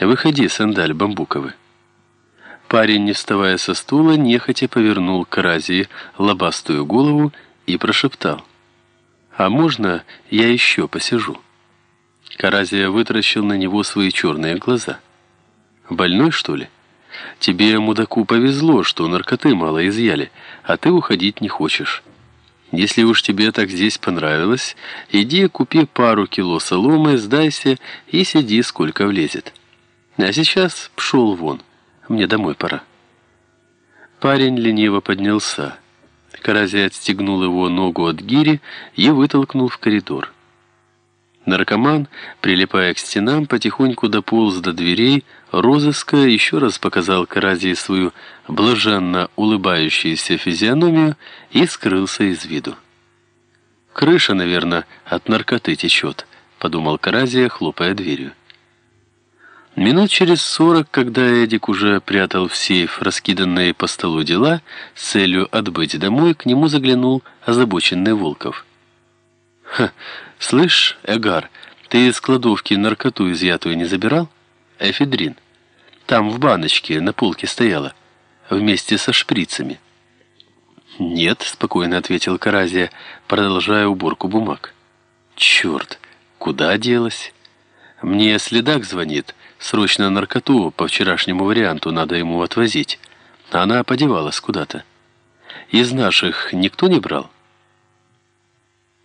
Выходи, сандаль бамбуковый. Парень, не вставая со стула, нехотя повернул к Разии лобастую голову и прошептал. «А можно я еще посижу?» Каразия вытаращил на него свои черные глаза. «Больной, что ли? Тебе, мудаку, повезло, что наркоты мало изъяли, а ты уходить не хочешь. Если уж тебе так здесь понравилось, иди купи пару кило соломы, сдайся и сиди, сколько влезет. А сейчас пшел вон». Мне домой пора». Парень лениво поднялся. Карази отстегнул его ногу от гири и вытолкнул в коридор. Наркоман, прилипая к стенам, потихоньку дополз до дверей розыска, еще раз показал Карази свою блаженно улыбающуюся физиономию и скрылся из виду. «Крыша, наверное, от наркоты течет», — подумал Каразия, хлопая дверью. Минут через сорок, когда Эдик уже прятал в сейф раскиданные по столу дела с целью отбыть домой, к нему заглянул озабоченный Волков. «Ха, слышь, Эгар, ты из кладовки наркоту изъятую не забирал? Эфедрин. Там в баночке на полке стояла, вместе со шприцами». «Нет», — спокойно ответил Каразия, продолжая уборку бумаг. «Черт, куда делась?» «Мне следак звонит». Срочно наркоту по вчерашнему варианту надо ему отвозить. Она подевалась куда-то. Из наших никто не брал?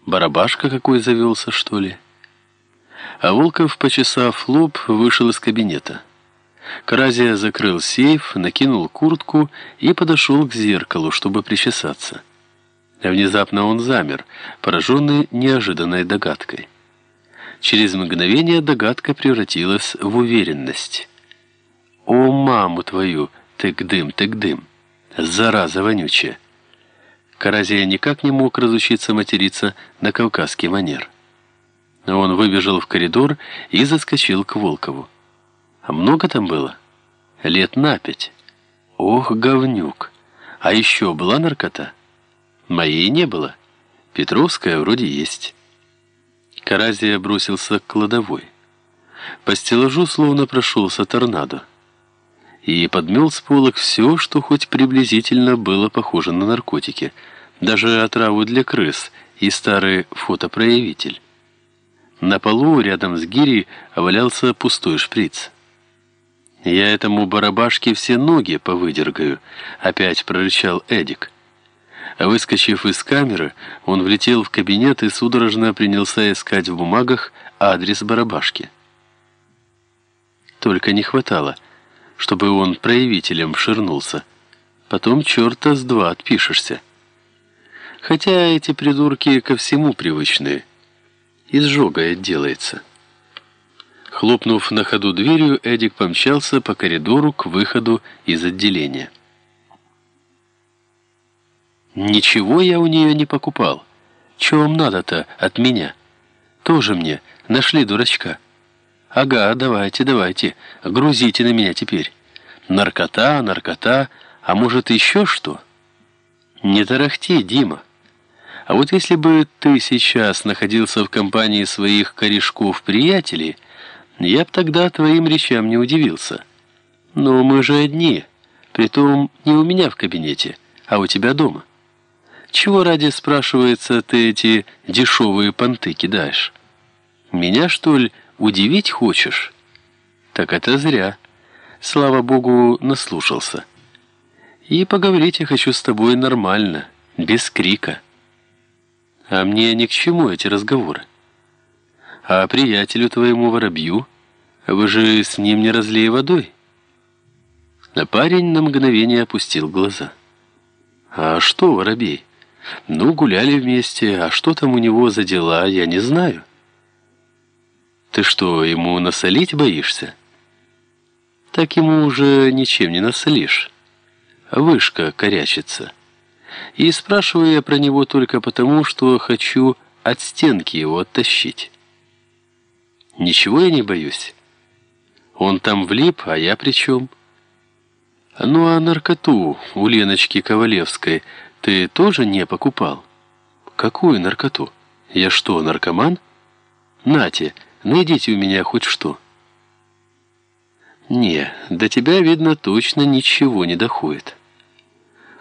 Барабашка какой завелся, что ли? А Волков, почесав лоб, вышел из кабинета. Каразия закрыл сейф, накинул куртку и подошел к зеркалу, чтобы причесаться. Внезапно он замер, пораженный неожиданной догадкой. Через мгновение догадка превратилась в уверенность. «О, маму твою! Тык-дым, тык-дым! Зараза вонючая!» Каразия никак не мог разучиться материться на кавказский манер. Он выбежал в коридор и заскочил к Волкову. А много там было? Лет на пять. Ох, говнюк! А еще была наркота? Моей не было. Петровская вроде есть. Каразия бросился к кладовой. По стеллажу словно прошелся торнадо. И подмел с полок все, что хоть приблизительно было похоже на наркотики. Даже отраву для крыс и старый фотопроявитель. На полу рядом с гирей валялся пустой шприц. «Я этому барабашке все ноги повыдергаю», — опять прорычал Эдик. Выскочив из камеры, он влетел в кабинет и судорожно принялся искать в бумагах адрес барабашки. Только не хватало, чтобы он проявителем ширнулся. Потом черта с два отпишешься. Хотя эти придурки ко всему привычные. Изжога отделается. Хлопнув на ходу дверью, Эдик помчался по коридору к выходу из отделения. Ничего я у нее не покупал. Чего вам надо-то от меня? Тоже мне нашли дурачка. Ага, давайте, давайте, грузите на меня теперь. Наркота, наркота, а может еще что? Не тарахти, Дима. А вот если бы ты сейчас находился в компании своих корешков-приятелей, я б тогда твоим речам не удивился. Но мы же одни, притом не у меня в кабинете, а у тебя дома. Чего ради, спрашивается, ты эти дешевые понты кидаешь? Меня, что ли, удивить хочешь? Так это зря. Слава богу, наслушался. И поговорить я хочу с тобой нормально, без крика. А мне ни к чему эти разговоры. А приятелю твоему воробью, вы же с ним не разлей водой? А парень на мгновение опустил глаза. А что, воробей? Ну, гуляли вместе, а что там у него за дела, я не знаю. Ты что, ему насолить боишься? Так ему уже ничем не насолишь. Вышка корячится. И спрашиваю я про него только потому, что хочу от стенки его оттащить. Ничего я не боюсь. Он там влип, а я при чем? Ну, а наркоту у Леночки Ковалевской ты тоже не покупал? Какую наркоту? Я что, наркоман? Нате, найдите у меня хоть что. Не, до тебя, видно, точно ничего не доходит.